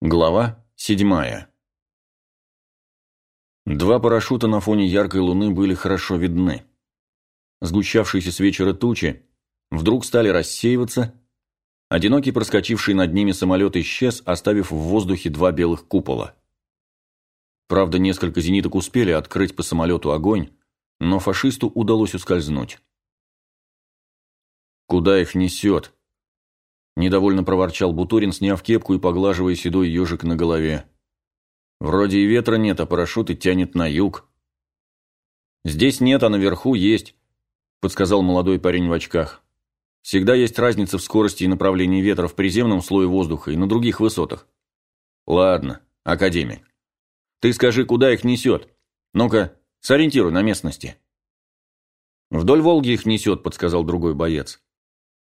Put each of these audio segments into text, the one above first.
Глава седьмая Два парашюта на фоне яркой луны были хорошо видны. Сгущавшиеся с вечера тучи вдруг стали рассеиваться, одинокий проскочивший над ними самолет исчез, оставив в воздухе два белых купола. Правда, несколько зениток успели открыть по самолету огонь, но фашисту удалось ускользнуть. «Куда их несет?» Недовольно проворчал Бутурин, сняв кепку и поглаживая седой ежик на голове. Вроде и ветра нет, а парашюты тянет на юг. Здесь нет, а наверху есть, подсказал молодой парень в очках. Всегда есть разница в скорости и направлении ветра в приземном слое воздуха и на других высотах. Ладно, академик. Ты скажи, куда их несет? Ну-ка, сориентируй на местности. Вдоль Волги их несет, подсказал другой боец.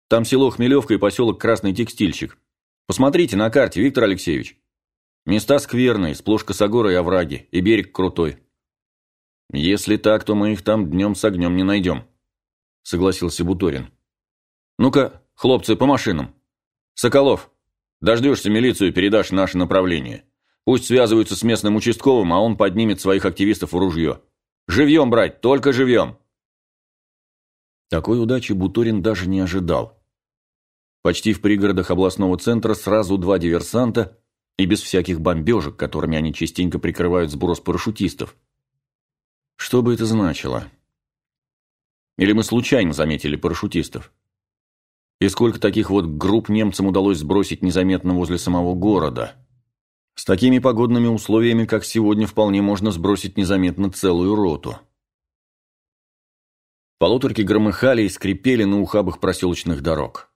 Там село Хмелевка и поселок Красный Текстильщик. Посмотрите на карте, Виктор Алексеевич. Места скверные, сплошь косогоры и овраги, и берег крутой. Если так, то мы их там днем с огнем не найдем, согласился Буторин. Ну-ка, хлопцы, по машинам. Соколов, дождешься милицию и передашь наше направление. Пусть связываются с местным участковым, а он поднимет своих активистов в ружье. Живьем брать, только живьем. Такой удачи Буторин даже не ожидал. Почти в пригородах областного центра сразу два диверсанта и без всяких бомбежек, которыми они частенько прикрывают сброс парашютистов. Что бы это значило? Или мы случайно заметили парашютистов? И сколько таких вот групп немцам удалось сбросить незаметно возле самого города? С такими погодными условиями, как сегодня, вполне можно сбросить незаметно целую роту. Полуторки громыхали и скрипели на ухабах проселочных дорог.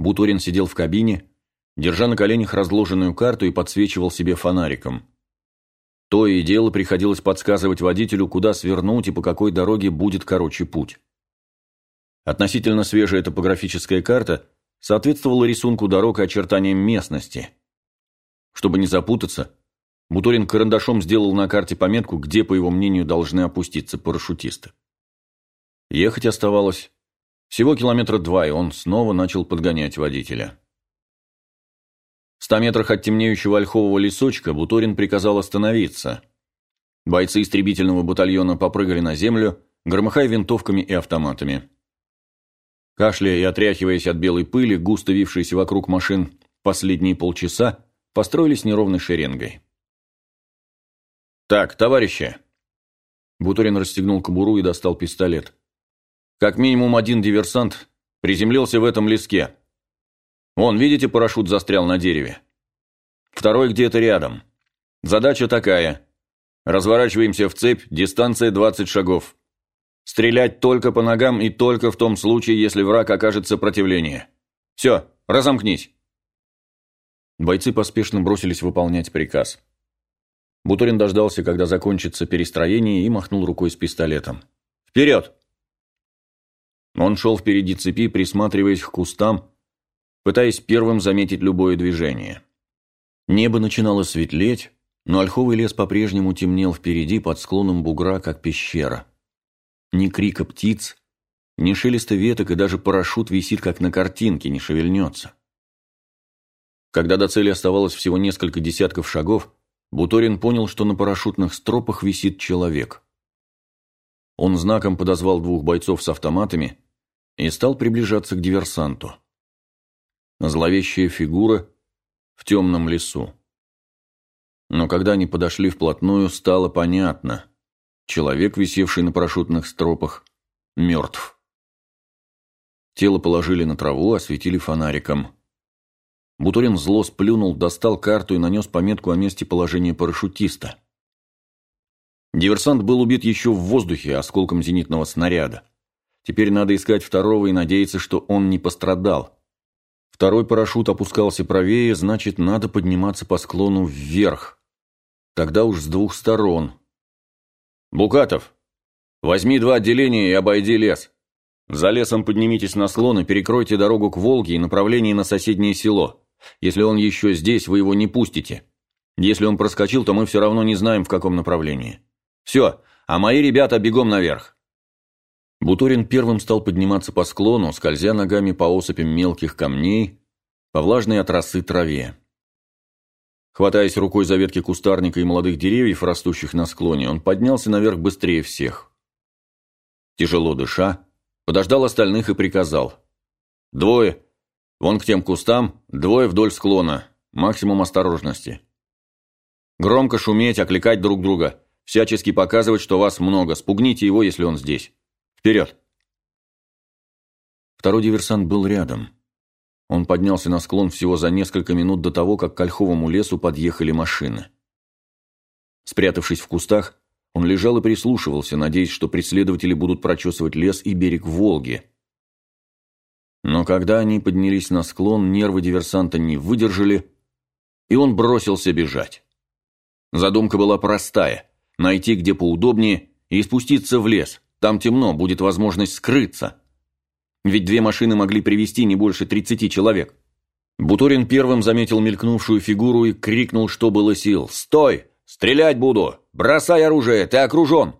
Буторин сидел в кабине, держа на коленях разложенную карту и подсвечивал себе фонариком. То и дело приходилось подсказывать водителю, куда свернуть и по какой дороге будет короче путь. Относительно свежая топографическая карта соответствовала рисунку дорог и очертаниям местности. Чтобы не запутаться, Буторин карандашом сделал на карте пометку, где, по его мнению, должны опуститься парашютисты. Ехать оставалось всего километра два, и он снова начал подгонять водителя. В ста метрах от темнеющего ольхового лесочка Буторин приказал остановиться. Бойцы истребительного батальона попрыгали на землю, громыхая винтовками и автоматами. Кашляя и отряхиваясь от белой пыли, густо вившейся вокруг машин последние полчаса, построились неровной шеренгой. «Так, товарищи!» Буторин расстегнул кобуру и достал пистолет. Как минимум один диверсант приземлился в этом леске. Вон, видите, парашют застрял на дереве. Второй где-то рядом. Задача такая. Разворачиваемся в цепь, дистанция 20 шагов. Стрелять только по ногам и только в том случае, если враг окажет сопротивление. Все, разомкнись. Бойцы поспешно бросились выполнять приказ. Буторин дождался, когда закончится перестроение, и махнул рукой с пистолетом. «Вперед!» Он шел впереди цепи, присматриваясь к кустам, пытаясь первым заметить любое движение. Небо начинало светлеть, но ольховый лес по-прежнему темнел впереди под склоном бугра, как пещера. Ни крика птиц, ни шелеста веток, и даже парашют висит, как на картинке, не шевельнется. Когда до цели оставалось всего несколько десятков шагов, Буторин понял, что на парашютных стропах висит человек. Он знаком подозвал двух бойцов с автоматами и стал приближаться к диверсанту. Зловещая фигура в темном лесу. Но когда они подошли вплотную, стало понятно. Человек, висевший на парашютных стропах, мертв. Тело положили на траву, осветили фонариком. Бутурин зло сплюнул, достал карту и нанес пометку о месте положения парашютиста. Диверсант был убит еще в воздухе осколком зенитного снаряда. Теперь надо искать второго и надеяться, что он не пострадал. Второй парашют опускался правее, значит, надо подниматься по склону вверх. Тогда уж с двух сторон. «Букатов, возьми два отделения и обойди лес. За лесом поднимитесь на склон и перекройте дорогу к Волге и направление на соседнее село. Если он еще здесь, вы его не пустите. Если он проскочил, то мы все равно не знаем, в каком направлении». Все, а мои ребята бегом наверх. Буторин первым стал подниматься по склону, скользя ногами по осыпям мелких камней, по влажной от росы траве. Хватаясь рукой за ветки кустарника и молодых деревьев, растущих на склоне, он поднялся наверх быстрее всех. Тяжело дыша, подождал остальных и приказал. «Двое. Вон к тем кустам, двое вдоль склона. Максимум осторожности. Громко шуметь, окликать друг друга. Всячески показывать, что вас много. Спугните его, если он здесь. Вперед!» Второй диверсант был рядом. Он поднялся на склон всего за несколько минут до того, как к ольховому лесу подъехали машины. Спрятавшись в кустах, он лежал и прислушивался, надеясь, что преследователи будут прочесывать лес и берег Волги. Но когда они поднялись на склон, нервы диверсанта не выдержали, и он бросился бежать. Задумка была простая – найти где поудобнее и спуститься в лес. Там темно, будет возможность скрыться. Ведь две машины могли привести не больше 30 человек. Буторин первым заметил мелькнувшую фигуру и крикнул, что было сил. «Стой! Стрелять буду! Бросай оружие! Ты окружен!»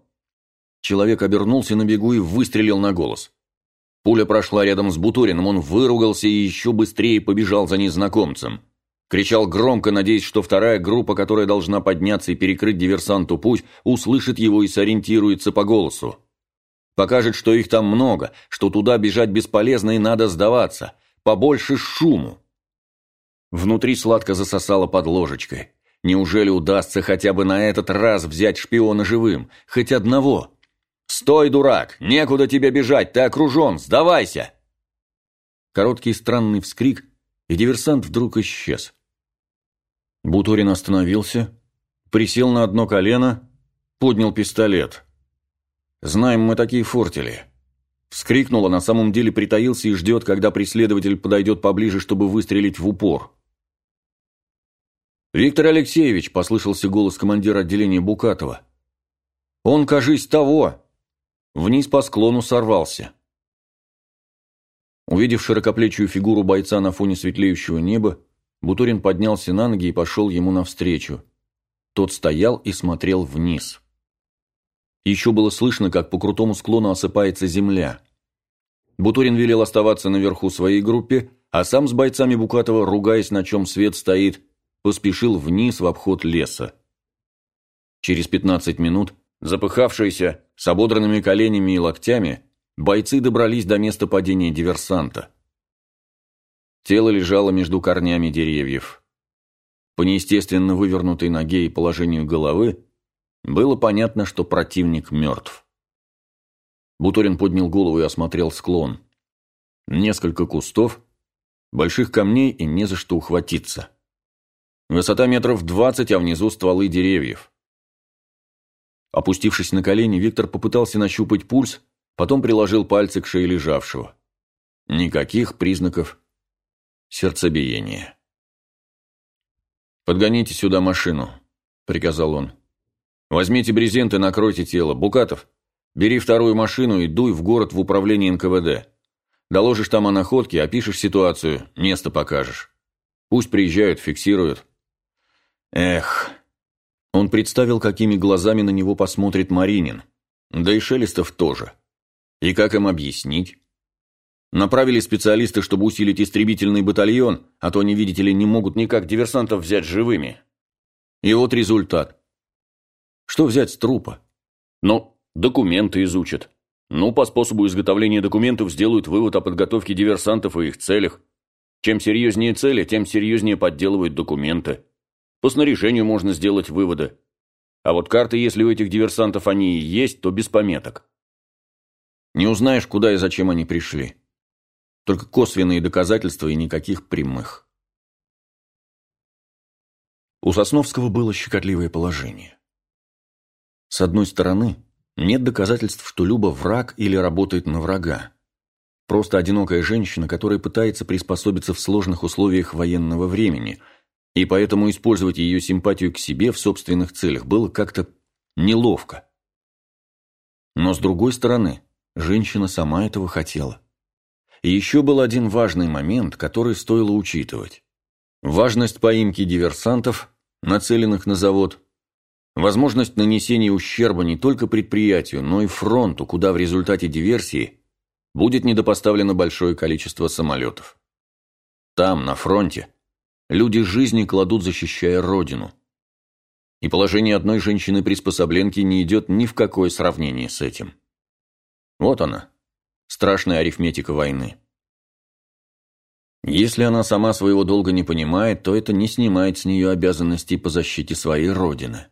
Человек обернулся на бегу и выстрелил на голос. Пуля прошла рядом с Буториным, он выругался и еще быстрее побежал за незнакомцем. Кричал громко, надеясь, что вторая группа, которая должна подняться и перекрыть диверсанту путь, услышит его и сориентируется по голосу. Покажет, что их там много, что туда бежать бесполезно и надо сдаваться. Побольше шуму. Внутри сладко засосало под ложечкой. Неужели удастся хотя бы на этот раз взять шпиона живым? Хоть одного? «Стой, дурак! Некуда тебе бежать! Ты окружен! Сдавайся!» Короткий странный вскрик, и диверсант вдруг исчез. Буторин остановился, присел на одно колено, поднял пистолет. Знаем мы такие фортели. Вскрикнул, а на самом деле притаился и ждет, когда преследователь подойдет поближе, чтобы выстрелить в упор. «Виктор Алексеевич», — послышался голос командира отделения Букатова. «Он, кажись, того!» Вниз по склону сорвался. Увидев широкоплечую фигуру бойца на фоне светлеющего неба, Бутурин поднялся на ноги и пошел ему навстречу. Тот стоял и смотрел вниз. Еще было слышно, как по крутому склону осыпается земля. Бутурин велел оставаться наверху своей группе, а сам с бойцами Букатова, ругаясь, на чем свет стоит, поспешил вниз в обход леса. Через пятнадцать минут, запыхавшиеся, с ободранными коленями и локтями, бойцы добрались до места падения диверсанта. Тело лежало между корнями деревьев. По неестественно вывернутой ноге и положению головы было понятно, что противник мертв. Буторин поднял голову и осмотрел склон. Несколько кустов, больших камней и не за что ухватиться. Высота метров двадцать, а внизу стволы деревьев. Опустившись на колени, Виктор попытался нащупать пульс, потом приложил пальцы к шее лежавшего. Никаких признаков сердцебиения. «Подгоните сюда машину», — приказал он. Возьмите брезент и накройте тело. Букатов, бери вторую машину и дуй в город в управление НКВД. Доложишь там о находке, опишешь ситуацию, место покажешь. Пусть приезжают, фиксируют. Эх. Он представил, какими глазами на него посмотрит Маринин. Да и Шелестов тоже. И как им объяснить? Направили специалисты, чтобы усилить истребительный батальон, а то они, видите ли, не могут никак диверсантов взять живыми. И вот результат. Что взять с трупа? Ну, документы изучат. Ну, по способу изготовления документов сделают вывод о подготовке диверсантов и их целях. Чем серьезнее цели, тем серьезнее подделывают документы. По снаряжению можно сделать выводы. А вот карты, если у этих диверсантов они и есть, то без пометок. Не узнаешь, куда и зачем они пришли. Только косвенные доказательства и никаких прямых. У Сосновского было щекотливое положение. С одной стороны, нет доказательств, что Люба враг или работает на врага. Просто одинокая женщина, которая пытается приспособиться в сложных условиях военного времени, и поэтому использовать ее симпатию к себе в собственных целях было как-то неловко. Но с другой стороны, женщина сама этого хотела. И еще был один важный момент, который стоило учитывать. Важность поимки диверсантов, нацеленных на завод, Возможность нанесения ущерба не только предприятию, но и фронту, куда в результате диверсии будет недопоставлено большое количество самолетов. Там, на фронте, люди жизни кладут, защищая Родину. И положение одной женщины-приспособленки не идет ни в какое сравнение с этим. Вот она, страшная арифметика войны. Если она сама своего долга не понимает, то это не снимает с нее обязанностей по защите своей родины.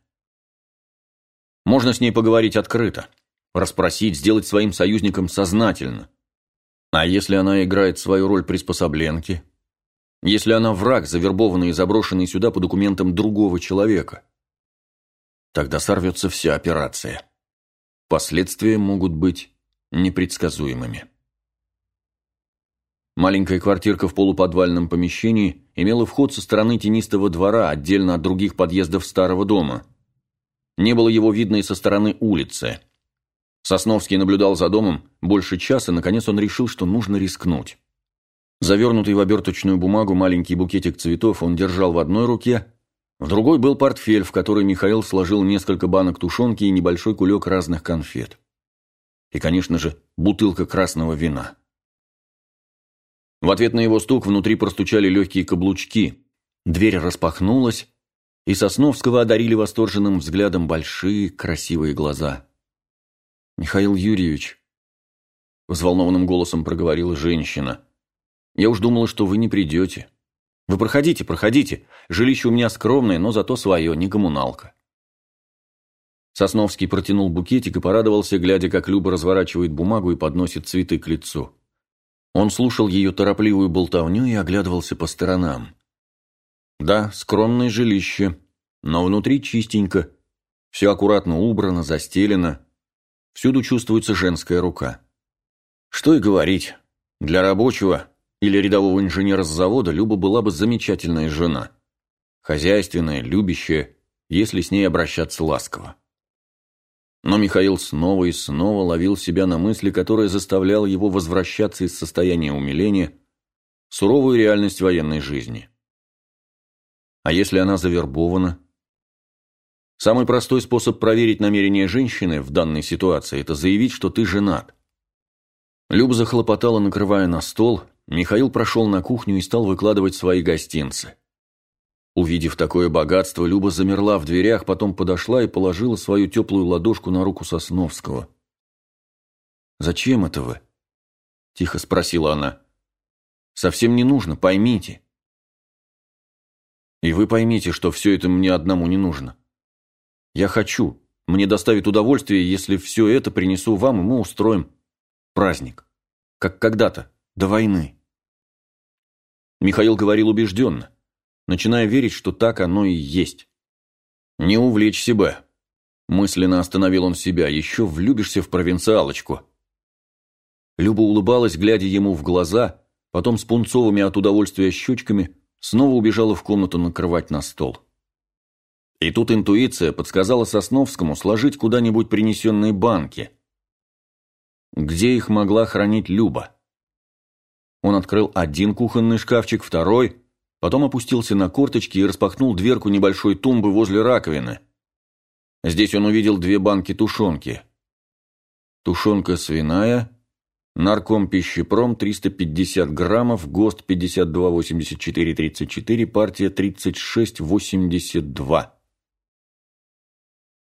Можно с ней поговорить открыто, расспросить, сделать своим союзником сознательно. А если она играет свою роль приспособленки? Если она враг, завербованный и заброшенный сюда по документам другого человека? Тогда сорвется вся операция. Последствия могут быть непредсказуемыми. Маленькая квартирка в полуподвальном помещении имела вход со стороны тенистого двора, отдельно от других подъездов старого дома. Не было его видно и со стороны улицы. Сосновский наблюдал за домом больше часа, наконец он решил, что нужно рискнуть. Завернутый в оберточную бумагу маленький букетик цветов он держал в одной руке, в другой был портфель, в который Михаил сложил несколько банок тушенки и небольшой кулек разных конфет. И, конечно же, бутылка красного вина. В ответ на его стук внутри простучали легкие каблучки. Дверь распахнулась, и Сосновского одарили восторженным взглядом большие красивые глаза. «Михаил Юрьевич», — взволнованным голосом проговорила женщина, — «я уж думала, что вы не придете. Вы проходите, проходите. Жилище у меня скромное, но зато свое, не коммуналка». Сосновский протянул букетик и порадовался, глядя, как Люба разворачивает бумагу и подносит цветы к лицу. Он слушал ее торопливую болтовню и оглядывался по сторонам. Да, скромное жилище, но внутри чистенько, все аккуратно убрано, застелено, всюду чувствуется женская рука. Что и говорить, для рабочего или рядового инженера с завода Люба была бы замечательная жена. Хозяйственная, любящая, если с ней обращаться ласково. Но Михаил снова и снова ловил себя на мысли, которая заставляла его возвращаться из состояния умиления в суровую реальность военной жизни. А если она завербована? Самый простой способ проверить намерение женщины в данной ситуации – это заявить, что ты женат. Люба захлопотала, накрывая на стол, Михаил прошел на кухню и стал выкладывать свои гостинцы. Увидев такое богатство, Люба замерла в дверях, потом подошла и положила свою теплую ладошку на руку Сосновского. «Зачем это вы?» – тихо спросила она. «Совсем не нужно, поймите». «И вы поймите, что все это мне одному не нужно. Я хочу, мне доставит удовольствие, если все это принесу вам, и мы устроим праздник. Как когда-то, до войны». Михаил говорил убежденно начиная верить, что так оно и есть. «Не увлечь себя», – мысленно остановил он себя, – «еще влюбишься в провинциалочку». Люба улыбалась, глядя ему в глаза, потом с пунцовыми от удовольствия щечками снова убежала в комнату накрывать на стол. И тут интуиция подсказала Сосновскому сложить куда-нибудь принесенные банки. Где их могла хранить Люба? Он открыл один кухонный шкафчик, второй – Потом опустился на корточки и распахнул дверку небольшой тумбы возле раковины. Здесь он увидел две банки тушенки. Тушенка свиная, нарком пищепром 350 граммов, ГОСТ 528434, партия 3682.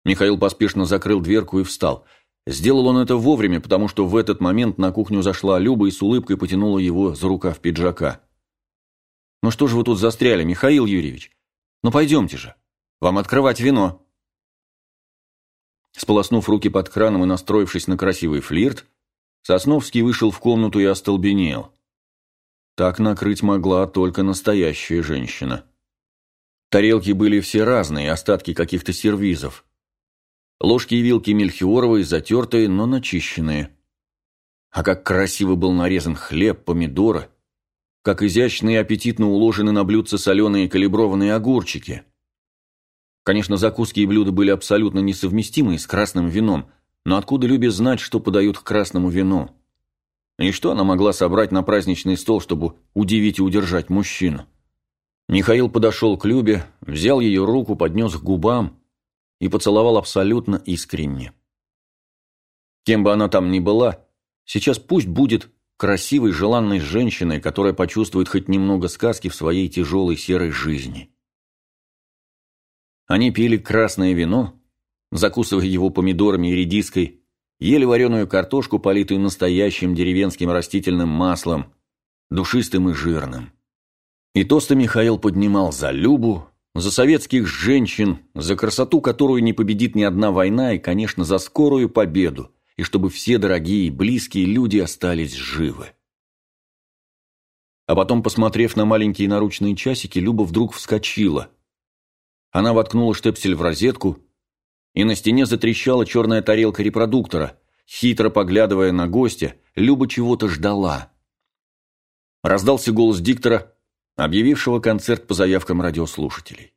Михаил поспешно закрыл дверку и встал. Сделал он это вовремя, потому что в этот момент на кухню зашла Люба и с улыбкой потянула его за рукав пиджака. Ну что же вы тут застряли, Михаил Юрьевич? Ну пойдемте же. Вам открывать вино. Сполоснув руки под краном и настроившись на красивый флирт, Сосновский вышел в комнату и остолбенел. Так накрыть могла только настоящая женщина. Тарелки были все разные, остатки каких-то сервизов. Ложки и вилки мельхиоровые, затертые, но начищенные. А как красиво был нарезан хлеб, помидоры – как изящно и аппетитно уложены на блюдце соленые калиброванные огурчики. Конечно, закуски и блюда были абсолютно несовместимы с красным вином, но откуда Любе знать, что подают к красному вину? И что она могла собрать на праздничный стол, чтобы удивить и удержать мужчину? Михаил подошел к Любе, взял ее руку, поднес к губам и поцеловал абсолютно искренне. Кем бы она там ни была, сейчас пусть будет красивой, желанной женщиной, которая почувствует хоть немного сказки в своей тяжелой серой жизни. Они пили красное вино, закусывая его помидорами и редиской, ели вареную картошку, политую настоящим деревенским растительным маслом, душистым и жирным. И тосты Михаил поднимал за Любу, за советских женщин, за красоту, которую не победит ни одна война, и, конечно, за скорую победу, и чтобы все дорогие и близкие люди остались живы. А потом, посмотрев на маленькие наручные часики, Люба вдруг вскочила. Она воткнула штепсель в розетку, и на стене затрещала черная тарелка репродуктора. Хитро поглядывая на гостя, Люба чего-то ждала. Раздался голос диктора, объявившего концерт по заявкам радиослушателей.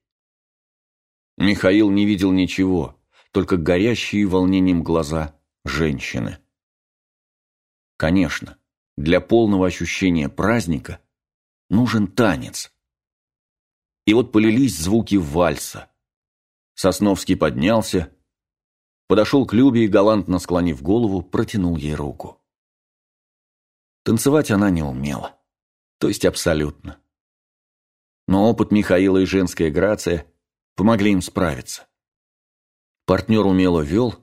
Михаил не видел ничего, только горящие волнением глаза женщины. Конечно, для полного ощущения праздника нужен танец. И вот полились звуки вальса. Сосновский поднялся, подошел к Любе и, галантно склонив голову, протянул ей руку. Танцевать она не умела, то есть абсолютно. Но опыт Михаила и женская грация помогли им справиться. Партнер умело вел,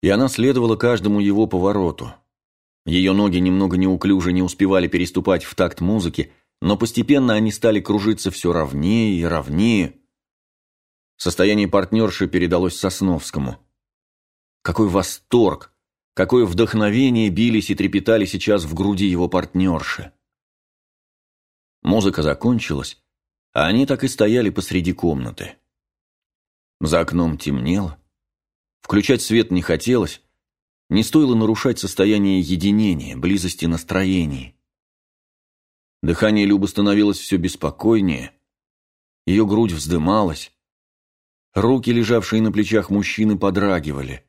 и она следовала каждому его повороту. Ее ноги немного неуклюже не успевали переступать в такт музыки, но постепенно они стали кружиться все ровнее и ровнее. Состояние партнерши передалось Сосновскому. Какой восторг, какое вдохновение бились и трепетали сейчас в груди его партнерши. Музыка закончилась, а они так и стояли посреди комнаты. За окном темнело, Включать свет не хотелось, не стоило нарушать состояние единения, близости настроений. Дыхание Любы становилось все беспокойнее, ее грудь вздымалась, руки, лежавшие на плечах мужчины, подрагивали.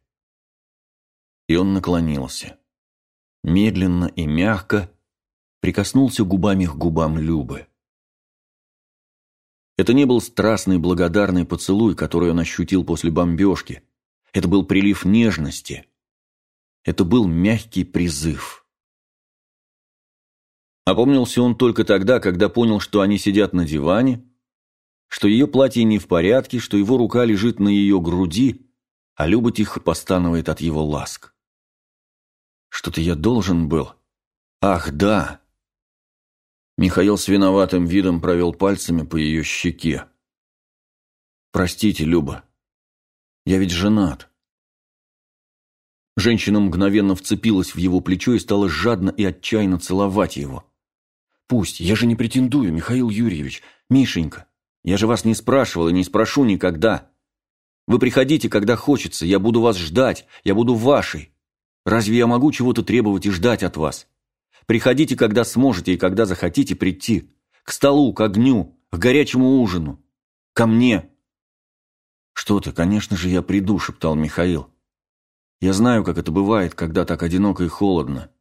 И он наклонился. Медленно и мягко прикоснулся губами к губам Любы. Это не был страстный благодарный поцелуй, который он ощутил после бомбежки – это был прилив нежности. Это был мягкий призыв. Опомнился он только тогда, когда понял, что они сидят на диване, что ее платье не в порядке, что его рука лежит на ее груди, а Люба тихо постанывает от его ласк. Что-то я должен был. Ах, да. Михаил с виноватым видом провел пальцами по ее щеке. Простите, Люба. Я ведь женат. Женщина мгновенно вцепилась в его плечо и стала жадно и отчаянно целовать его. «Пусть, я же не претендую, Михаил Юрьевич. Мишенька, я же вас не спрашивал и не спрошу никогда. Вы приходите, когда хочется, я буду вас ждать, я буду вашей. Разве я могу чего-то требовать и ждать от вас? Приходите, когда сможете и когда захотите прийти. К столу, к огню, к горячему ужину. Ко мне, «Что ты, конечно же, я приду», — шептал Михаил. «Я знаю, как это бывает, когда так одиноко и холодно».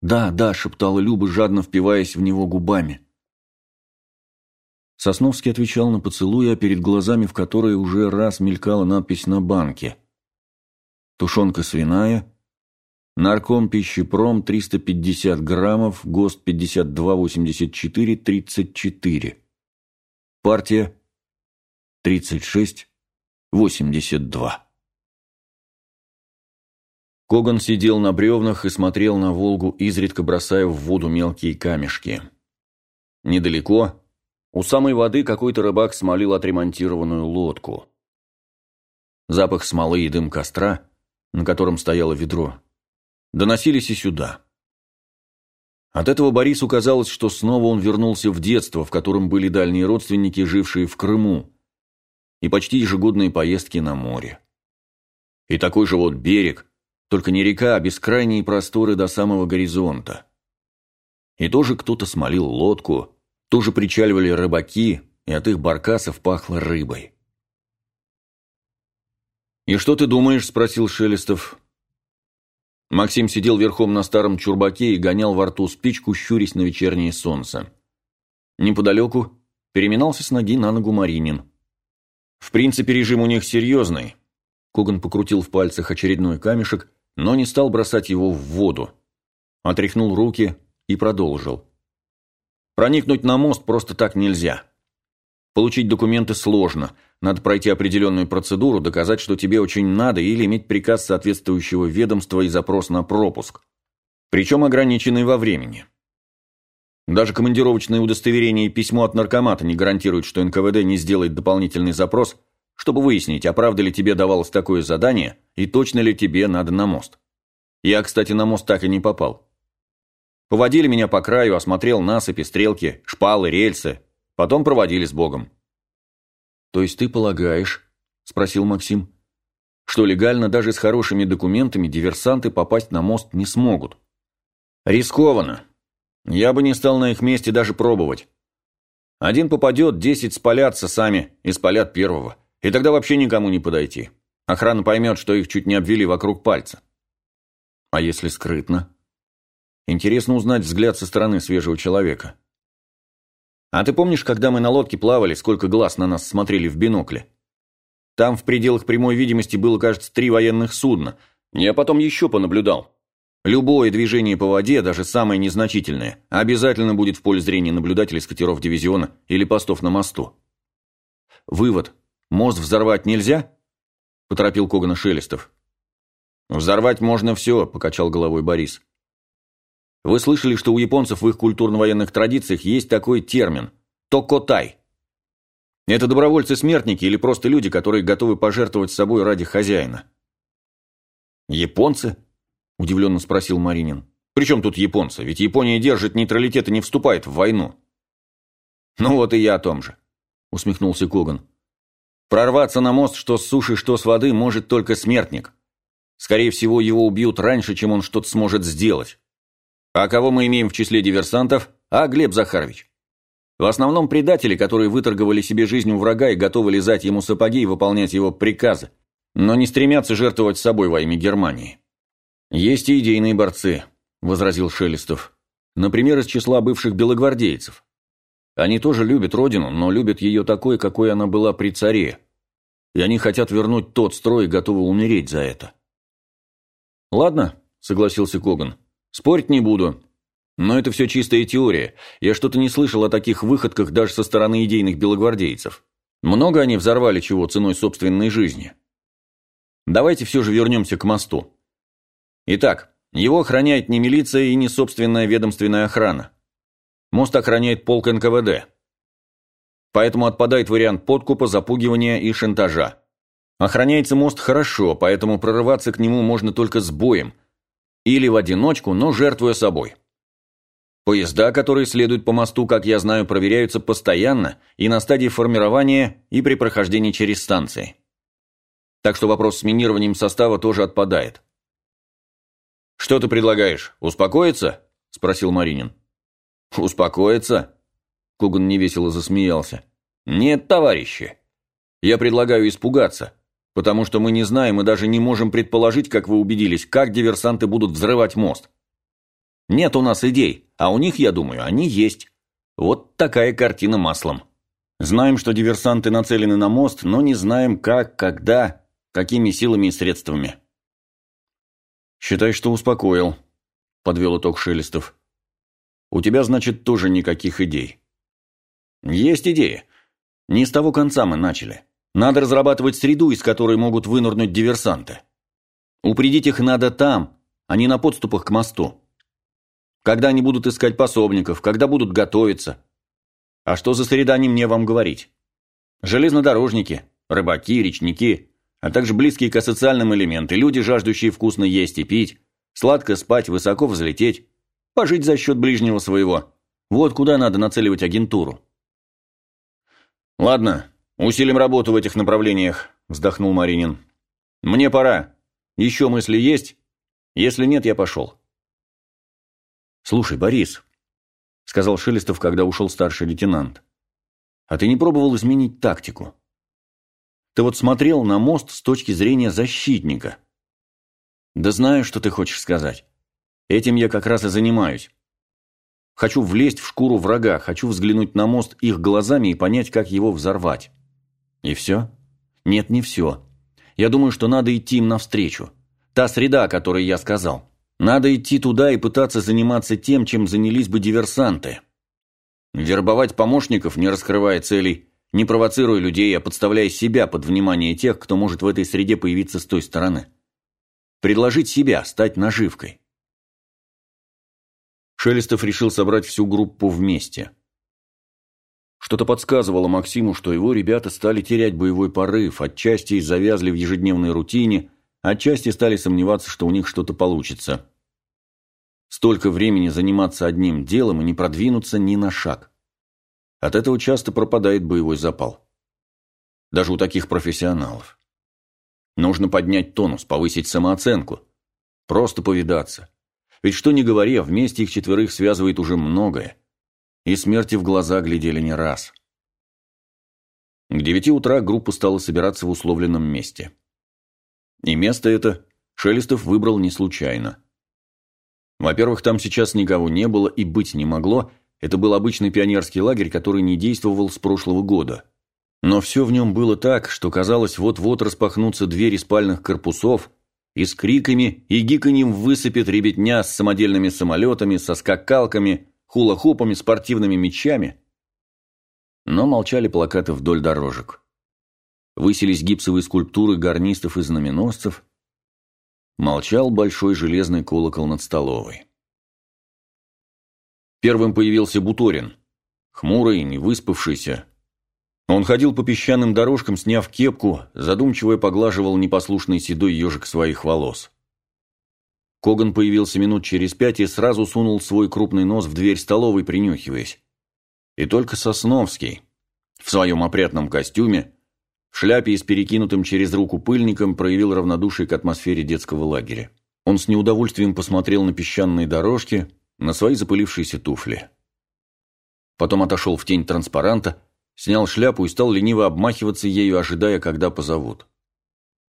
«Да, да», — шептала Люба, жадно впиваясь в него губами. Сосновский отвечал на поцелуй, а перед глазами в которой уже раз мелькала надпись на банке. «Тушенка свиная», «Нарком пищепром 350 граммов, ГОСТ 5284, 34». «Партия 36 82. Коган сидел на бревнах и смотрел на Волгу, изредка бросая в воду мелкие камешки. Недалеко, у самой воды какой-то рыбак смолил отремонтированную лодку. Запах смолы и дым костра, на котором стояло ведро, доносились и сюда. От этого Борису казалось, что снова он вернулся в детство, в котором были дальние родственники, жившие в Крыму, и почти ежегодные поездки на море. И такой же вот берег, только не река, а бескрайние просторы до самого горизонта. И тоже кто-то смолил лодку, тоже причаливали рыбаки, и от их баркасов пахло рыбой. «И что ты думаешь?» – спросил Шелестов. Максим сидел верхом на старом чурбаке и гонял во рту спичку, щурясь на вечернее солнце. Неподалеку переминался с ноги на ногу Маринин. В принципе, режим у них серьезный. Коган покрутил в пальцах очередной камешек, но не стал бросать его в воду. Отряхнул руки, и продолжил. Проникнуть на мост просто так нельзя. Получить документы сложно. Надо пройти определенную процедуру, доказать, что тебе очень надо, или иметь приказ соответствующего ведомства и запрос на пропуск. Причем ограниченный во времени. Даже командировочное удостоверение и письмо от наркомата не гарантируют, что НКВД не сделает дополнительный запрос, чтобы выяснить, а правда ли тебе давалось такое задание и точно ли тебе надо на мост. Я, кстати, на мост так и не попал. Поводили меня по краю, осмотрел насыпи, стрелки, шпалы, рельсы. Потом проводили с Богом. «То есть ты полагаешь, — спросил Максим, — что легально даже с хорошими документами диверсанты попасть на мост не смогут?» «Рискованно. Я бы не стал на их месте даже пробовать. Один попадет, десять спалятся сами и спалят первого. И тогда вообще никому не подойти. Охрана поймет, что их чуть не обвели вокруг пальца. А если скрытно? Интересно узнать взгляд со стороны свежего человека. А ты помнишь, когда мы на лодке плавали, сколько глаз на нас смотрели в бинокле? Там в пределах прямой видимости было, кажется, три военных судна. Я потом еще понаблюдал. Любое движение по воде, даже самое незначительное, обязательно будет в поле зрения наблюдателей с катеров дивизиона или постов на мосту. Вывод. Мост взорвать нельзя? Поторопил Когана Шелестов. «Взорвать можно все», – покачал головой Борис. Вы слышали, что у японцев в их культурно-военных традициях есть такой термин – токотай. Это добровольцы-смертники или просто люди, которые готовы пожертвовать собой ради хозяина? «Японцы?» – удивленно спросил Маринин. «При чем тут японцы? Ведь Япония держит нейтралитет и не вступает в войну». «Ну вот и я о том же», – усмехнулся Коган. «Прорваться на мост, что с суши, что с воды, может только смертник. Скорее всего, его убьют раньше, чем он что-то сможет сделать. А кого мы имеем в числе диверсантов? А, Глеб Захарович. В основном предатели, которые выторговали себе жизнь у врага и готовы лизать ему сапоги и выполнять его приказы, но не стремятся жертвовать собой во имя Германии. «Есть и идейные борцы», – возразил Шелестов. «Например, из числа бывших белогвардейцев. Они тоже любят родину, но любят ее такой, какой она была при царе. И они хотят вернуть тот строй и готовы умереть за это». «Ладно», – согласился Коган. Спорить не буду. Но это все чистая теория. Я что-то не слышал о таких выходках даже со стороны идейных белогвардейцев. Много они взорвали чего ценой собственной жизни. Давайте все же вернемся к мосту. Итак, его охраняет не милиция и не собственная ведомственная охрана. Мост охраняет полк НКВД. Поэтому отпадает вариант подкупа, запугивания и шантажа. Охраняется мост хорошо, поэтому прорываться к нему можно только с боем – или в одиночку, но жертвуя собой. Поезда, которые следуют по мосту, как я знаю, проверяются постоянно и на стадии формирования, и при прохождении через станции. Так что вопрос с минированием состава тоже отпадает. «Что ты предлагаешь? Успокоиться?» – спросил Маринин. «Успокоиться?» – Куган невесело засмеялся. «Нет, товарищи. Я предлагаю испугаться. Потому что мы не знаем и даже не можем предположить, как вы убедились, как диверсанты будут взрывать мост. Нет у нас идей, а у них, я думаю, они есть. Вот такая картина маслом. Знаем, что диверсанты нацелены на мост, но не знаем, как, когда, какими силами и средствами. «Считай, что успокоил», – подвел итог Шелестов. «У тебя, значит, тоже никаких идей». «Есть идеи. Не с того конца мы начали. Надо разрабатывать среду, из которой могут вынырнуть диверсанты. Упредить их надо там, а не на подступах к мосту. Когда они будут искать пособников, когда будут готовиться. А что за среда не мне вам говорить? Железнодорожники, рыбаки, речники, а также близкие к социальным элементы, люди, жаждущие вкусно есть и пить, сладко спать, высоко взлететь, пожить за счет ближнего своего. Вот куда надо нацеливать агентуру. Ладно, «Усилим работу в этих направлениях», – вздохнул Маринин. «Мне пора. Еще мысли есть? Если нет, я пошел». «Слушай, Борис», – сказал Шелестов, когда ушел старший лейтенант, – «а ты не пробовал изменить тактику? Ты вот смотрел на мост с точки зрения защитника». «Да знаю, что ты хочешь сказать. Этим я как раз и занимаюсь. Хочу влезть в шкуру врага, хочу взглянуть на мост их глазами и понять, как его взорвать. И все? Нет, не все. Я думаю, что надо идти им навстречу. Та среда, о которой я сказал. Надо идти туда и пытаться заниматься тем, чем занялись бы диверсанты. Вербовать помощников, не раскрывая целей, не провоцируя людей, а подставляя себя под внимание тех, кто может в этой среде появиться с той стороны. Предложить себя, стать наживкой. Шелестов решил собрать всю группу вместе. Что-то подсказывало Максиму, что его ребята стали терять боевой порыв, отчасти завязли в ежедневной рутине, отчасти стали сомневаться, что у них что-то получится. Столько времени заниматься одним делом и не продвинуться ни на шаг. От этого часто пропадает боевой запал. Даже у таких профессионалов. Нужно поднять тонус, повысить самооценку. Просто повидаться. Ведь что ни говори, а вместе их четверых связывает уже многое. И смерти в глаза глядели не раз. К девяти утра группа стала собираться в условленном месте. И место это Шелестов выбрал не случайно. Во-первых, там сейчас никого не было и быть не могло, это был обычный пионерский лагерь, который не действовал с прошлого года. Но все в нем было так, что казалось, вот-вот распахнутся двери спальных корпусов, и с криками и гиканьем высыпет ребятня с самодельными самолетами, со скакалками, хула-хупами, спортивными мячами. Но молчали плакаты вдоль дорожек. Выселись гипсовые скульптуры гарнистов и знаменосцев. Молчал большой железный колокол над столовой. Первым появился Буторин. Хмурый, невыспавшийся, он ходил по песчаным дорожкам, сняв кепку, задумчиво поглаживал непослушный седой ежик своих волос. Коган появился минут через пять и сразу сунул свой крупный нос в дверь столовой, принюхиваясь. И только Сосновский, в своем опрятном костюме, в шляпе и с перекинутым через руку пыльником, проявил равнодушие к атмосфере детского лагеря. Он с неудовольствием посмотрел на песчаные дорожки, на свои запылившиеся туфли. Потом отошел в тень транспаранта, снял шляпу и стал лениво обмахиваться ею, ожидая, когда позовут.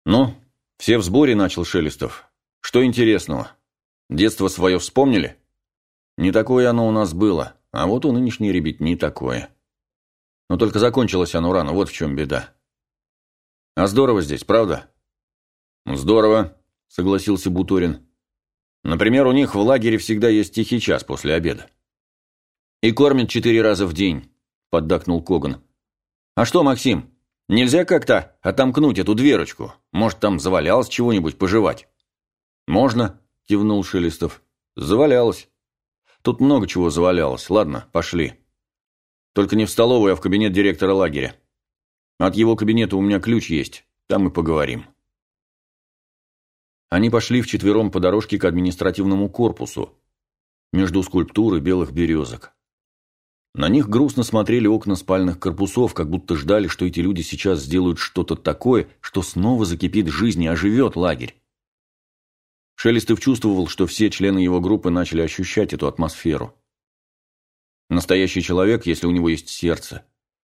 «Ну, все в сборе», – начал Шелестов. «Что интересного? Детство свое вспомнили?» «Не такое оно у нас было, а вот у нынешней ребятни такое. Но только закончилось оно рано, вот в чем беда. А здорово здесь, правда?» «Здорово», – согласился Буторин. «Например, у них в лагере всегда есть тихий час после обеда. И кормят четыре раза в день». – поддакнул Коган. «А что, Максим, нельзя как-то отомкнуть эту дверочку? Может, там завалялось чего-нибудь пожевать?» «Можно», – кивнул Шелестов. «Завалялось. Тут много чего завалялось. Ладно, пошли. Только не в столовую, а в кабинет директора лагеря. От его кабинета у меня ключ есть. Там и поговорим». Они пошли вчетвером по дорожке к административному корпусу, между скульптуры белых березок. На них грустно смотрели окна спальных корпусов, как будто ждали, что эти люди сейчас сделают что-то такое, что снова закипит жизнь и оживет лагерь. Шелестов чувствовал, что все члены его группы начали ощущать эту атмосферу. Настоящий человек, если у него есть сердце,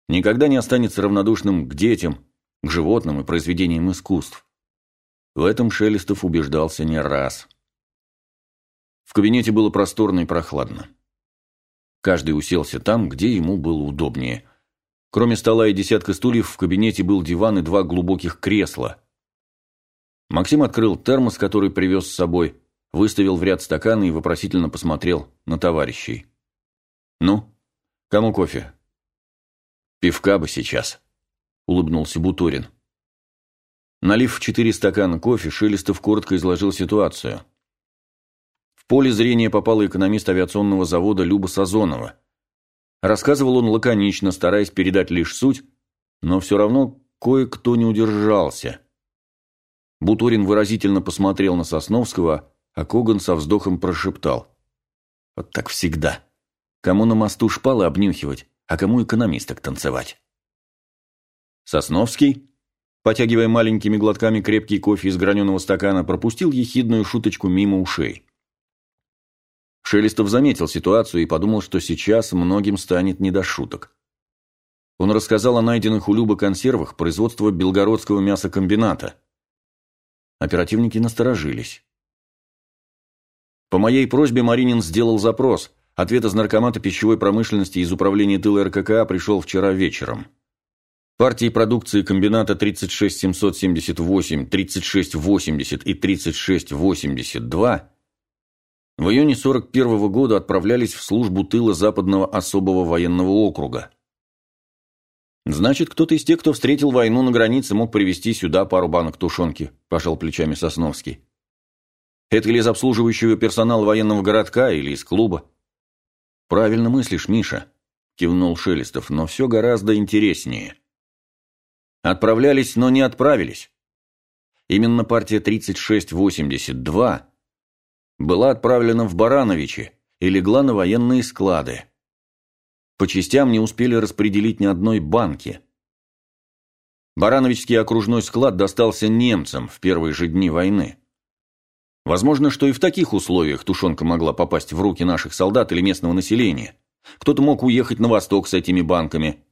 никогда не останется равнодушным к детям, к животным и произведениям искусств. В этом Шелестов убеждался не раз. В кабинете было просторно и прохладно. Каждый уселся там, где ему было удобнее. Кроме стола и десятка стульев, в кабинете был диван и два глубоких кресла. Максим открыл термос, который привез с собой, выставил в ряд стаканы и вопросительно посмотрел на товарищей. «Ну, кому кофе?» «Пивка бы сейчас», — улыбнулся Буторин. Налив в четыре стакана кофе, Шелестов коротко изложил ситуацию поле зрения попал экономист авиационного завода Люба Сазонова. Рассказывал он лаконично, стараясь передать лишь суть, но все равно кое-кто не удержался. Буторин выразительно посмотрел на Сосновского, а Коган со вздохом прошептал. «Вот так всегда. Кому на мосту шпалы обнюхивать, а кому экономисток танцевать?» Сосновский, потягивая маленькими глотками крепкий кофе из граненого стакана, пропустил ехидную шуточку мимо ушей. Шелестов заметил ситуацию и подумал, что сейчас многим станет не до шуток. Он рассказал о найденных у Любы консервах производства Белгородского мясокомбината. Оперативники насторожились. По моей просьбе Маринин сделал запрос. Ответ из наркомата пищевой промышленности из управления тыла РККА пришел вчера вечером. Партии продукции комбината 36778, 3680 и 3682 в июне 41 -го года отправлялись в службу тыла Западного особого военного округа. Значит, кто-то из тех, кто встретил войну на границе, мог привезти сюда пару банок тушенки, пожал плечами Сосновский. Это ли из обслуживающего персонала военного городка или из клуба? Правильно мыслишь, Миша, кивнул Шелестов, но все гораздо интереснее. Отправлялись, но не отправились. Именно партия 3682 была отправлена в Барановичи и легла на военные склады. По частям не успели распределить ни одной банки. Барановичский окружной склад достался немцам в первые же дни войны. Возможно, что и в таких условиях тушенка могла попасть в руки наших солдат или местного населения. Кто-то мог уехать на восток с этими банками.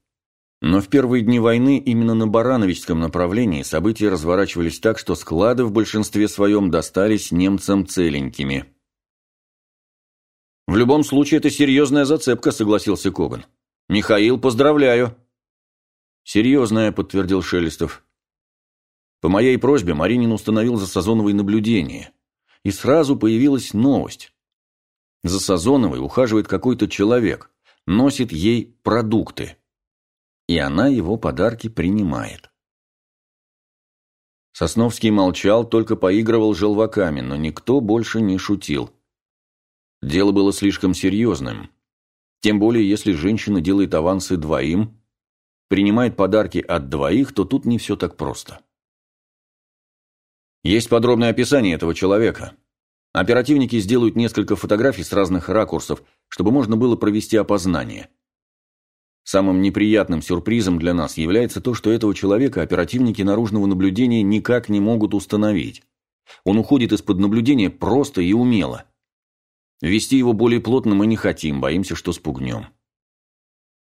Но в первые дни войны именно на Барановичском направлении события разворачивались так, что склады в большинстве своем достались немцам целенькими. «В любом случае, это серьезная зацепка», — согласился Коган. «Михаил, поздравляю!» «Серьезная», — подтвердил Шелестов. По моей просьбе Маринин установил за Сазоновой наблюдение. И сразу появилась новость. За Сазоновой ухаживает какой-то человек, носит ей продукты. И она его подарки принимает. Сосновский молчал, только поигрывал желваками, но никто больше не шутил. Дело было слишком серьезным. Тем более, если женщина делает авансы двоим, принимает подарки от двоих, то тут не все так просто. Есть подробное описание этого человека. Оперативники сделают несколько фотографий с разных ракурсов, чтобы можно было провести опознание. Самым неприятным сюрпризом для нас является то, что этого человека оперативники наружного наблюдения никак не могут установить. Он уходит из-под наблюдения просто и умело. Вести его более плотно мы не хотим, боимся, что спугнем.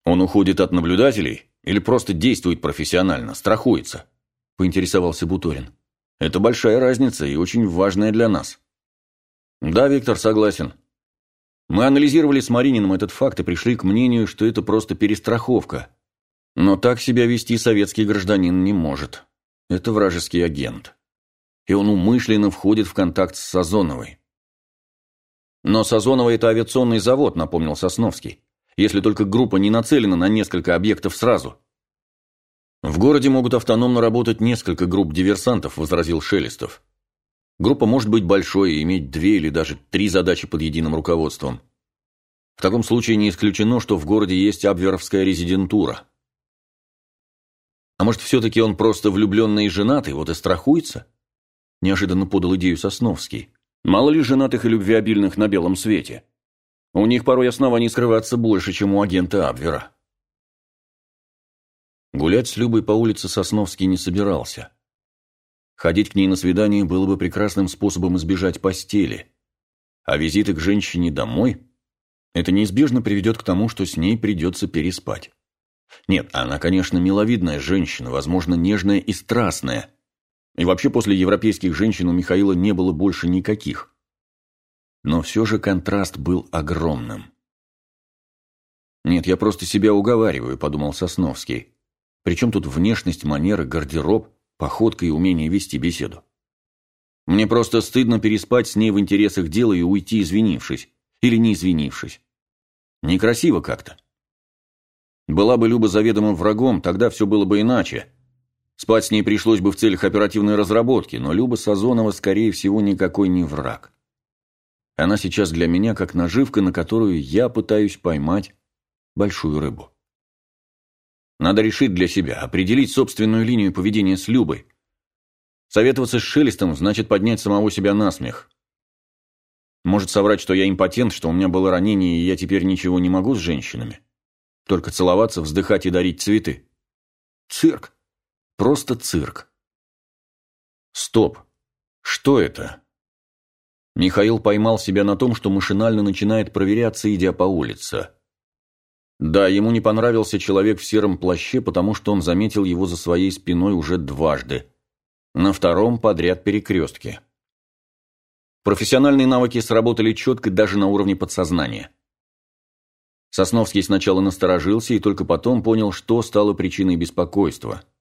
Он уходит от наблюдателей или просто действует профессионально, страхуется? Поинтересовался Буторин. Это большая разница и очень важная для нас. Да, Виктор, согласен. Мы анализировали с Марининым этот факт и пришли к мнению, что это просто перестраховка. Но так себя вести советский гражданин не может. Это вражеский агент. И он умышленно входит в контакт с Сазоновой. Но Сазонова – это авиационный завод, напомнил Сосновский. Если только группа не нацелена на несколько объектов сразу. В городе могут автономно работать несколько групп диверсантов, возразил Шелестов. Группа может быть большой и иметь две или даже три задачи под единым руководством. В таком случае не исключено, что в городе есть абверовская резидентура. А может, все-таки он просто влюбленный и женатый, вот и страхуется? Неожиданно подал идею Сосновский. Мало ли женатых и любвеобильных на белом свете. У них порой оснований скрываться больше, чем у агента Абвера. Гулять с Любой по улице Сосновский не собирался. Ходить к ней на свидание было бы прекрасным способом избежать постели. А визиты к женщине домой – это неизбежно приведет к тому, что с ней придется переспать. Нет, она, конечно, миловидная женщина, возможно, нежная и страстная – и вообще после европейских женщин у Михаила не было больше никаких. Но все же контраст был огромным. «Нет, я просто себя уговариваю», – подумал Сосновский. «Причем тут внешность, манеры, гардероб, походка и умение вести беседу? Мне просто стыдно переспать с ней в интересах дела и уйти, извинившись. Или не извинившись. Некрасиво как-то. Была бы Люба заведомым врагом, тогда все было бы иначе. Спать с ней пришлось бы в целях оперативной разработки, но Люба Сазонова, скорее всего, никакой не враг. Она сейчас для меня как наживка, на которую я пытаюсь поймать большую рыбу. Надо решить для себя, определить собственную линию поведения с Любой. Советоваться с Шелестом значит поднять самого себя на смех. Может соврать, что я импотент, что у меня было ранение, и я теперь ничего не могу с женщинами. Только целоваться, вздыхать и дарить цветы. Цирк. Просто цирк. Стоп. Что это? Михаил поймал себя на том, что машинально начинает проверяться, идя по улице. Да, ему не понравился человек в сером плаще, потому что он заметил его за своей спиной уже дважды. На втором подряд перекрестке. Профессиональные навыки сработали четко даже на уровне подсознания. Сосновский сначала насторожился и только потом понял, что стало причиной беспокойства –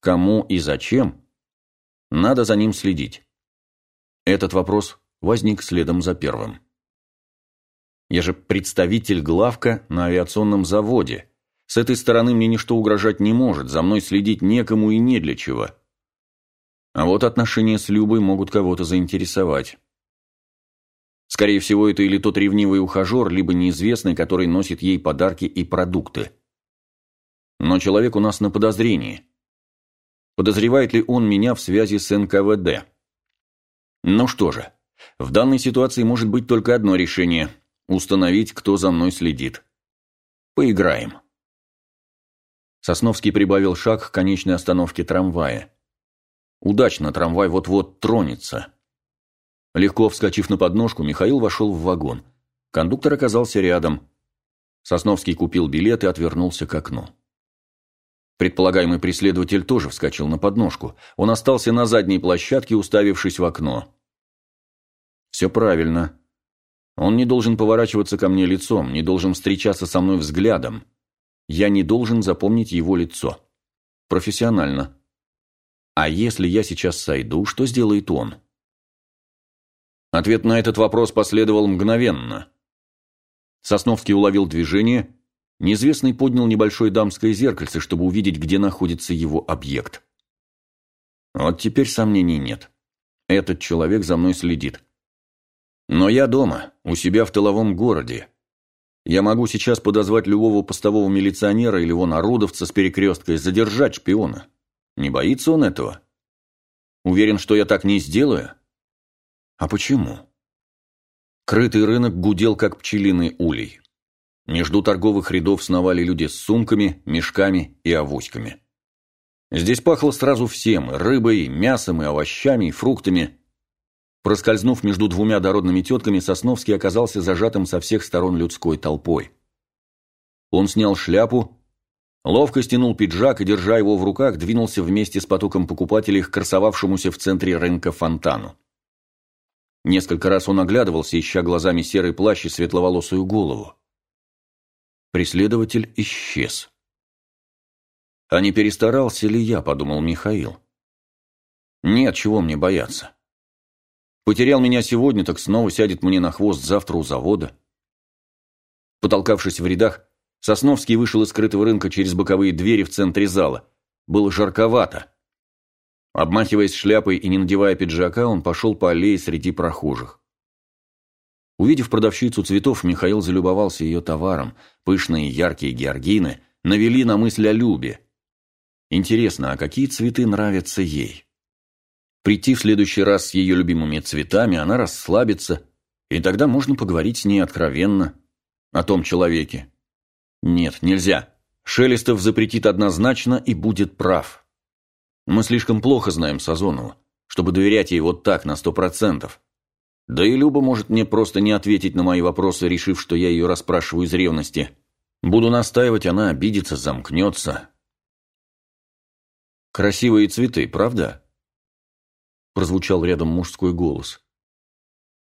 Кому и зачем? Надо за ним следить. Этот вопрос возник следом за первым. Я же представитель главка на авиационном заводе. С этой стороны мне ничто угрожать не может, за мной следить некому и не для чего. А вот отношения с Любой могут кого-то заинтересовать. Скорее всего, это или тот ревнивый ухажер, либо неизвестный, который носит ей подарки и продукты. Но человек у нас на подозрении. Подозревает ли он меня в связи с НКВД? Ну что же, в данной ситуации может быть только одно решение – установить, кто за мной следит. Поиграем. Сосновский прибавил шаг к конечной остановке трамвая. Удачно, трамвай вот-вот тронется. Легко вскочив на подножку, Михаил вошел в вагон. Кондуктор оказался рядом. Сосновский купил билет и отвернулся к окну. Предполагаемый преследователь тоже вскочил на подножку. Он остался на задней площадке, уставившись в окно. Все правильно. Он не должен поворачиваться ко мне лицом, не должен встречаться со мной взглядом. Я не должен запомнить его лицо. Профессионально. А если я сейчас сойду, что сделает он? Ответ на этот вопрос последовал мгновенно. Сосновский уловил движение, неизвестный поднял небольшое дамское зеркальце, чтобы увидеть, где находится его объект. Вот теперь сомнений нет. Этот человек за мной следит. Но я дома, у себя в тыловом городе, я могу сейчас подозвать любого постового милиционера или вон орудовца с перекрестка и задержать шпиона. Не боится он этого? Уверен, что я так не сделаю? А почему? Крытый рынок гудел, как пчелиный улей. Между торговых рядов сновали люди с сумками, мешками и авоськами. Здесь пахло сразу всем – рыбой, мясом и овощами, и фруктами. Проскользнув между двумя дородными тетками, Сосновский оказался зажатым со всех сторон людской толпой. Он снял шляпу, ловко стянул пиджак и, держа его в руках, двинулся вместе с потоком покупателей к красовавшемуся в центре рынка фонтану. Несколько раз он оглядывался, ища глазами серый плащ и светловолосую голову. Преследователь исчез. «А не перестарался ли я?» – подумал Михаил. «Нет, чего мне бояться. Потерял меня сегодня, так снова сядет мне на хвост завтра у завода. Потолкавшись в рядах, Сосновский вышел из скрытого рынка через боковые двери в центре зала. Было жарковато. Обмахиваясь шляпой и не надевая пиджака, он пошел по аллее среди прохожих. Увидев продавщицу цветов, Михаил залюбовался ее товаром. Пышные яркие георгины навели на мысль о Любе. Интересно, а какие цветы нравятся ей? Прийти в следующий раз с ее любимыми цветами, она расслабится, и тогда можно поговорить с ней откровенно о том человеке. Нет, нельзя. Шелестов запретит однозначно и будет прав. Мы слишком плохо знаем Сазонову, чтобы доверять ей вот так на сто процентов. Да и Люба может мне просто не ответить на мои вопросы, решив, что я ее расспрашиваю из ревности. Буду настаивать, она обидится, замкнется. Красивые цветы, правда? прозвучал рядом мужской голос.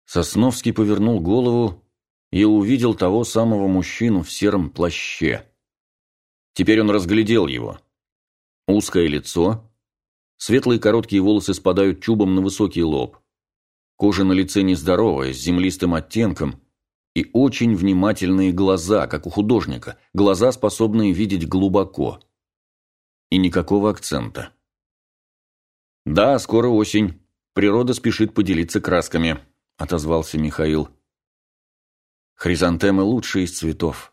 Сосновский повернул голову и увидел того самого мужчину в сером плаще. Теперь он разглядел его. Узкое лицо, светлые короткие волосы спадают чубом на высокий лоб. Кожа на лице нездоровая, с землистым оттенком, и очень внимательные глаза, как у художника, глаза, способные видеть глубоко. И никакого акцента. «Да, скоро осень. Природа спешит поделиться красками», – отозвался Михаил. «Хризантемы лучшие из цветов».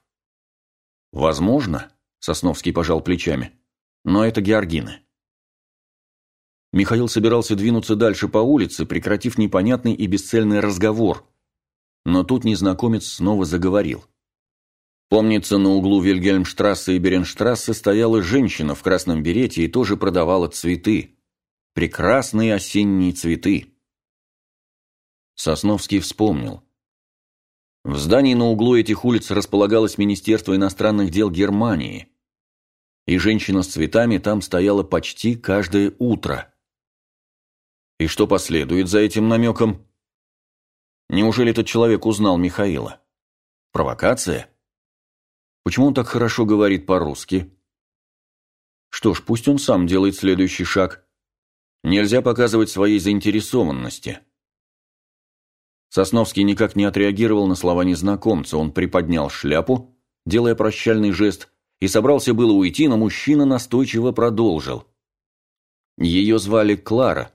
«Возможно», – Сосновский пожал плечами, – «но это георгины». Михаил собирался двинуться дальше по улице, прекратив непонятный и бесцельный разговор. Но тут незнакомец снова заговорил. Помнится, на углу Вильгельмштрассе и Беренштрассе стояла женщина в красном берете и тоже продавала цветы. Прекрасные осенние цветы. Сосновский вспомнил. В здании на углу этих улиц располагалось Министерство иностранных дел Германии. И женщина с цветами там стояла почти каждое утро. И что последует за этим намеком? Неужели этот человек узнал Михаила? Провокация? Почему он так хорошо говорит по-русски? Что ж, пусть он сам делает следующий шаг. Нельзя показывать своей заинтересованности. Сосновский никак не отреагировал на слова незнакомца. Он приподнял шляпу, делая прощальный жест, и собрался было уйти, но мужчина настойчиво продолжил. Ее звали Клара.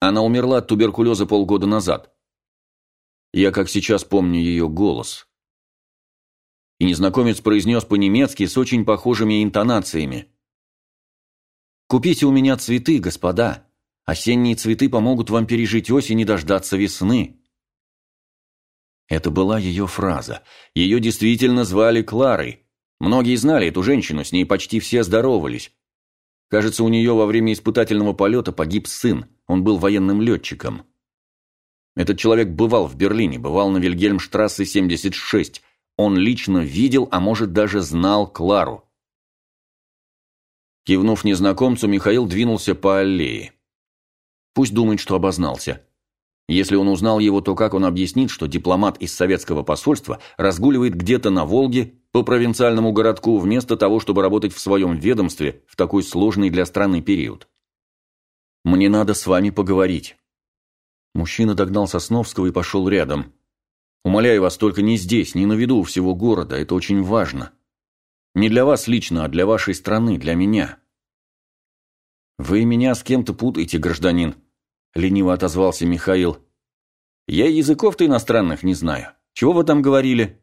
Она умерла от туберкулеза полгода назад. Я как сейчас помню ее голос. И незнакомец произнес по-немецки с очень похожими интонациями. «Купите у меня цветы, господа. Осенние цветы помогут вам пережить осень и дождаться весны». Это была ее фраза. Ее действительно звали Кларой. Многие знали эту женщину, с ней почти все здоровались. Кажется, у нее во время испытательного полета погиб сын, он был военным летчиком. Этот человек бывал в Берлине, бывал на Вильгельмштрассе 76. Он лично видел, а может даже знал Клару. Кивнув незнакомцу, Михаил двинулся по аллее. Пусть думает, что обознался. Если он узнал его, то как он объяснит, что дипломат из советского посольства разгуливает где-то на Волге по провинциальному городку, вместо того, чтобы работать в своем ведомстве в такой сложный для страны период? «Мне надо с вами поговорить». Мужчина догнал Сосновского и пошел рядом. «Умоляю вас, только не здесь, не на виду у всего города, это очень важно. Не для вас лично, а для вашей страны, для меня». «Вы меня с кем-то путаете, гражданин», – лениво отозвался Михаил. «Я языков-то иностранных не знаю. Чего вы там говорили?»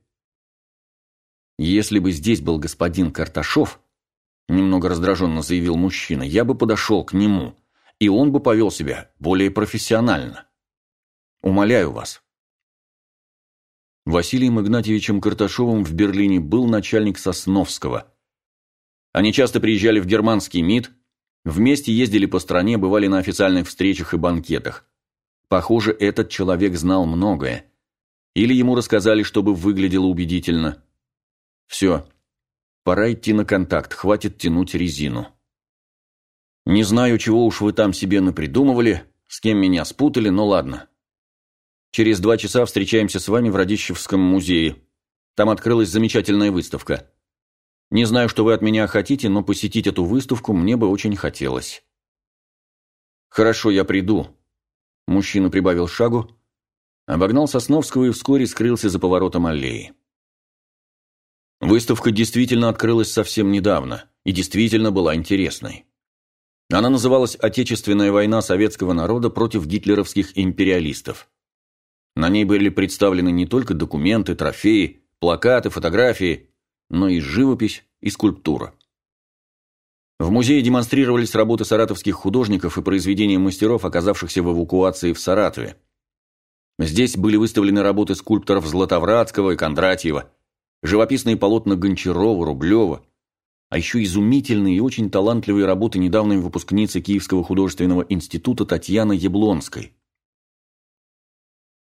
«Если бы здесь был господин Карташов», – немного раздраженно заявил мужчина, – «я бы подошел к нему, и он бы повел себя более профессионально. Умоляю вас». Василием Игнатьевичем Карташовым в Берлине был начальник Сосновского. Они часто приезжали в германский МИД, Вместе ездили по стране, бывали на официальных встречах и банкетах. Похоже, этот человек знал многое. Или ему рассказали, чтобы выглядело убедительно. Все. Пора идти на контакт, хватит тянуть резину. Не знаю, чего уж вы там себе напридумывали, с кем меня спутали, но ладно. Через два часа встречаемся с вами в Радищевском музее. Там открылась замечательная выставка. Не знаю, что вы от меня хотите, но посетить эту выставку мне бы очень хотелось. Хорошо, я приду. Мужчина прибавил шагу, обогнал Сосновского и вскоре скрылся за поворотом аллеи. Выставка действительно открылась совсем недавно и действительно была интересной. Она называлась «Отечественная война советского народа против гитлеровских империалистов». На ней были представлены не только документы, трофеи, плакаты, фотографии, но и живопись и скульптура. В музее демонстрировались работы саратовских художников и произведения мастеров, оказавшихся в эвакуации в Саратове. Здесь были выставлены работы скульпторов Златовратского и Кондратьева, живописные полотна Гончарова, Рублева, а еще изумительные и очень талантливые работы недавней выпускницы Киевского художественного института Татьяны Яблонской.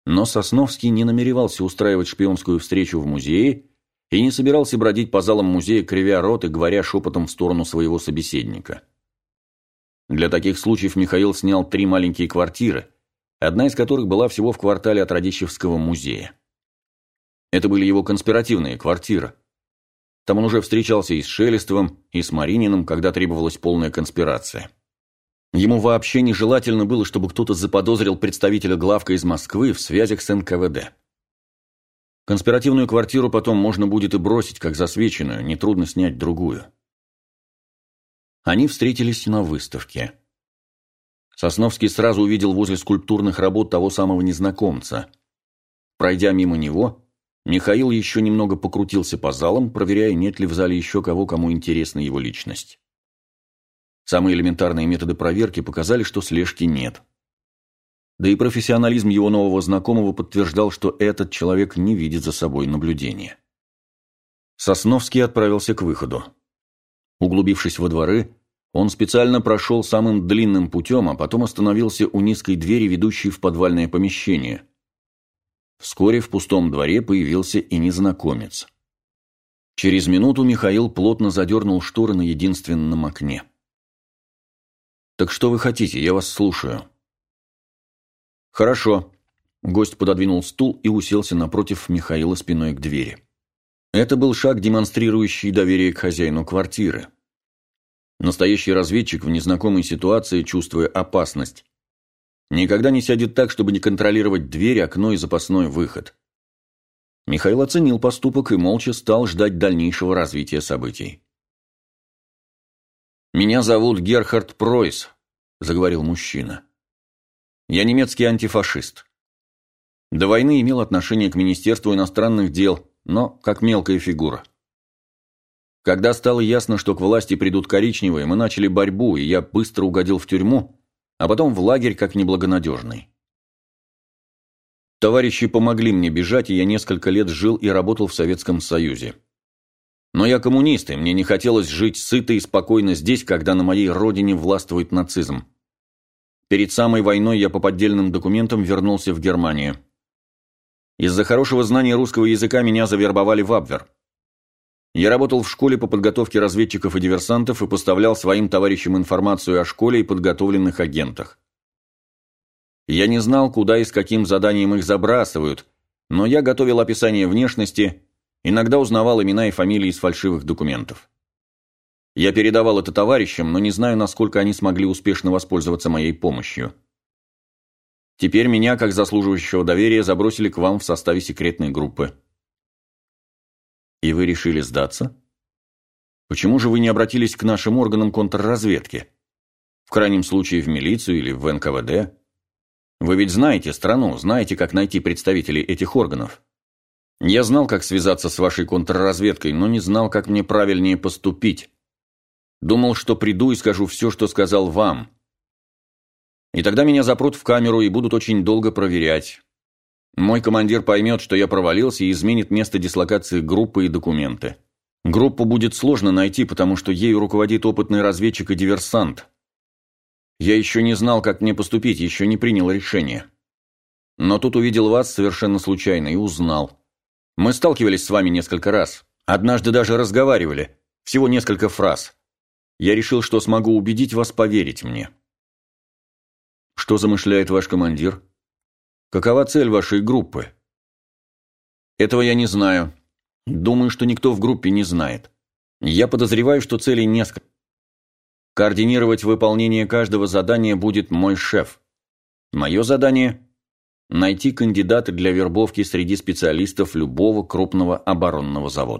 Но Сосновский не намеревался устраивать шпионскую встречу в музее и не собирался бродить по залам музея, кривя рот и говоря шепотом в сторону своего собеседника. Для таких случаев Михаил снял три маленькие квартиры, одна из которых была всего в квартале от Радищевского музея. Это были его конспиративные квартиры. Там он уже встречался и с Шелестовым, и с Марининым, когда требовалась полная конспирация. Ему вообще нежелательно было, чтобы кто-то заподозрил представителя главка из Москвы в связях с НКВД. Конспиративную квартиру потом можно будет и бросить, как засвеченную, нетрудно снять другую. Они встретились на выставке. Сосновский сразу увидел возле скульптурных работ того самого незнакомца. Пройдя мимо него, Михаил еще немного покрутился по залам, проверяя, нет ли в зале еще кого, кому интересна его личность. Самые элементарные методы проверки показали, что слежки нет. Да и профессионализм его нового знакомого подтверждал, что этот человек не видит за собой наблюдения. Сосновский отправился к выходу. Углубившись во дворы, он специально прошел самым длинным путем, а потом остановился у низкой двери, ведущей в подвальное помещение. Вскоре в пустом дворе появился и незнакомец. Через минуту Михаил плотно задернул шторы на единственном окне. «Так что вы хотите? Я вас слушаю». «Хорошо». Гость пододвинул стул и уселся напротив Михаила спиной к двери. Это был шаг, демонстрирующий доверие к хозяину квартиры. Настоящий разведчик в незнакомой ситуации, чувствуя опасность, Никогда не сядет так, чтобы не контролировать дверь, окно и запасной выход. Михаил оценил поступок и молча стал ждать дальнейшего развития событий. «Меня зовут Герхард Пройс», – заговорил мужчина. «Я немецкий антифашист. До войны имел отношение к Министерству иностранных дел, но как мелкая фигура. Когда стало ясно, что к власти придут коричневые, мы начали борьбу, и я быстро угодил в тюрьму, а потом в лагерь как неблагонадежный. Товарищи помогли мне бежать, и я несколько лет жил и работал в Советском Союзе. Но я коммунист, и мне не хотелось жить сыто и спокойно здесь, когда на моей родине властвует нацизм. Перед самой войной я по поддельным документам вернулся в Германию. Из-за хорошего знания русского языка меня завербовали в Абвер. Я работал в школе по подготовке разведчиков и диверсантов и поставлял своим товарищам информацию о школе и подготовленных агентах. Я не знал, куда и с каким заданием их забрасывают, но я готовил описание внешности, Иногда узнавал имена и фамилии из фальшивых документов. Я передавал это товарищам, но не знаю, насколько они смогли успешно воспользоваться моей помощью. Теперь меня, как заслуживающего доверия, забросили к вам в составе секретной группы. И вы решили сдаться? Почему же вы не обратились к нашим органам контрразведки? В крайнем случае в милицию или в НКВД? Вы ведь знаете страну, знаете, как найти представителей этих органов. Я знал, как связаться с вашей контрразведкой, но не знал, как мне правильнее поступить. Думал, что приду и скажу все, что сказал вам. И тогда меня запрут в камеру и будут очень долго проверять. Мой командир поймет, что я провалился и изменит место дислокации группы и документы. Группу будет сложно найти, потому что ею руководит опытный разведчик и диверсант. Я еще не знал, как мне поступить, еще не принял решение. Но тут увидел вас совершенно случайно и узнал. Мы сталкивались с вами несколько раз. Однажды даже разговаривали. Всего несколько фраз. Я решил, что смогу убедить вас поверить мне. Что замышляет ваш командир? Какова цель вашей группы? Этого я не знаю. Думаю, что никто в группе не знает. Я подозреваю, что целей несколько. Координировать выполнение каждого задания будет мой шеф. Мое задание найти кандидаты для вербовки среди специалистов любого крупного оборонного завода.